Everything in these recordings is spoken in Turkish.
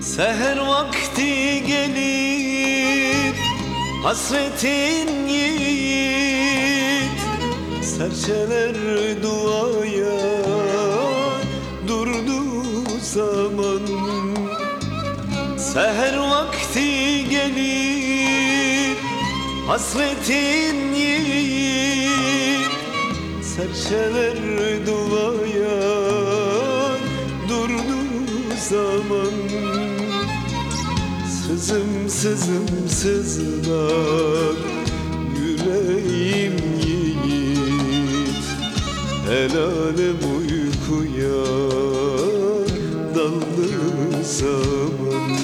Seher vakti gelir Hasretin yiğit. Serçeler duaya Durdu zaman. Seher vakti gelir Hasretin yiğit. Serçeler duaya Durdu zaman Sızım sızım sızlar Yüreğim yiğit. El alem uykuya Daldı zaman.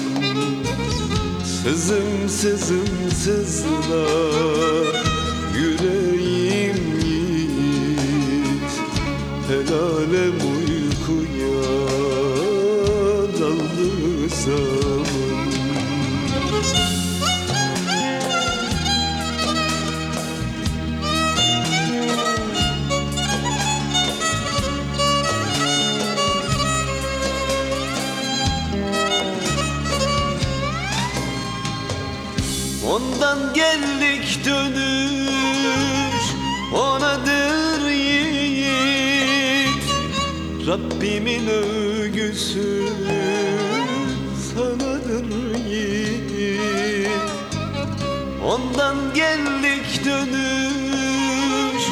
Sızım sızım sızlar Yüreğim yiğit. El alem uykuya Daldı zaman Ondan geldik dönüş onadır yiğit. Rabbimin övgüsü sanadır yiğit. Ondan geldik dönüş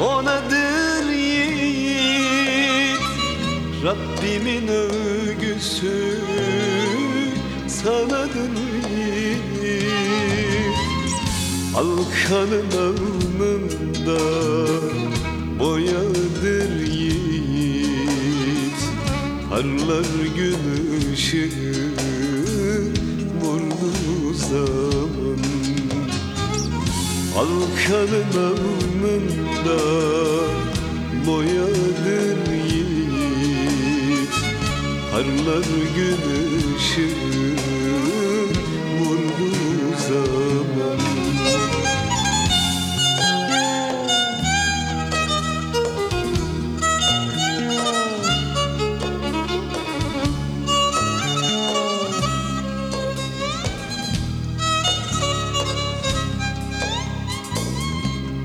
onadır yiğit. Rabbimin övgüsü sanadır yiğit Alkanın alnında boyadır yiğit. Parlar gün ışığı vurdu zaman Alkanın alnında boyadır yiğit. Parlar gün ışığı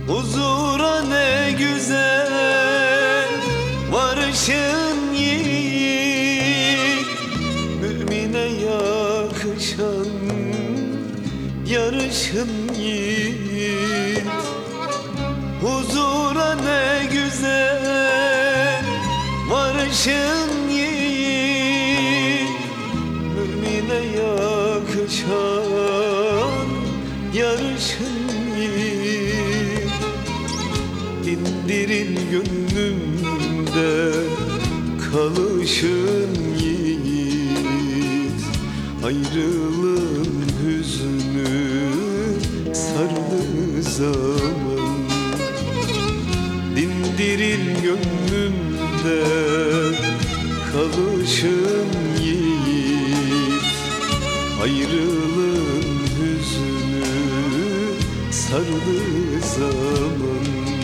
Huzura ne güzel varışın yiğit. Mümine yakışan yarışın yiğit. Huzura ne güzel varışın yiğit. Mümine yakışan yarışın İndirin gönlümde kalışın yiğit. Ayrılığın hüznü sardı zaman. Dindirin gönlümde kalışın yiğit. Ayrılığın hüznü sardı zaman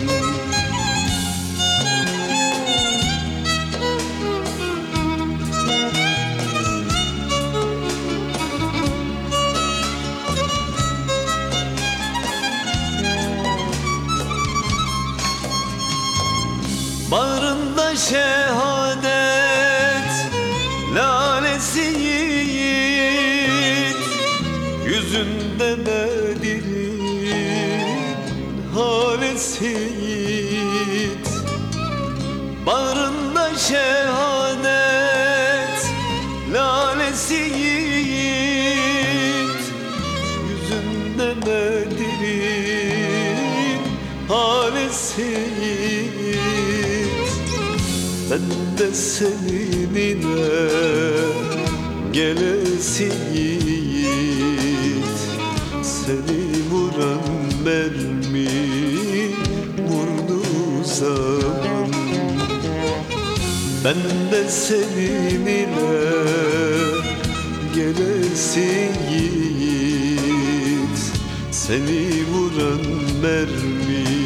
şehadet lalesi yiğit Yüzünde Bedir'in halesi yiğit. Bağrında şehadet lalesi yiğit Yüzünde Bedir'in halesi yiğit Ben de seninle gelesi yiğit. Seni vuran mermi vurdu zaman. Ben de seninle gelesi yiğit. Seni vuran mermi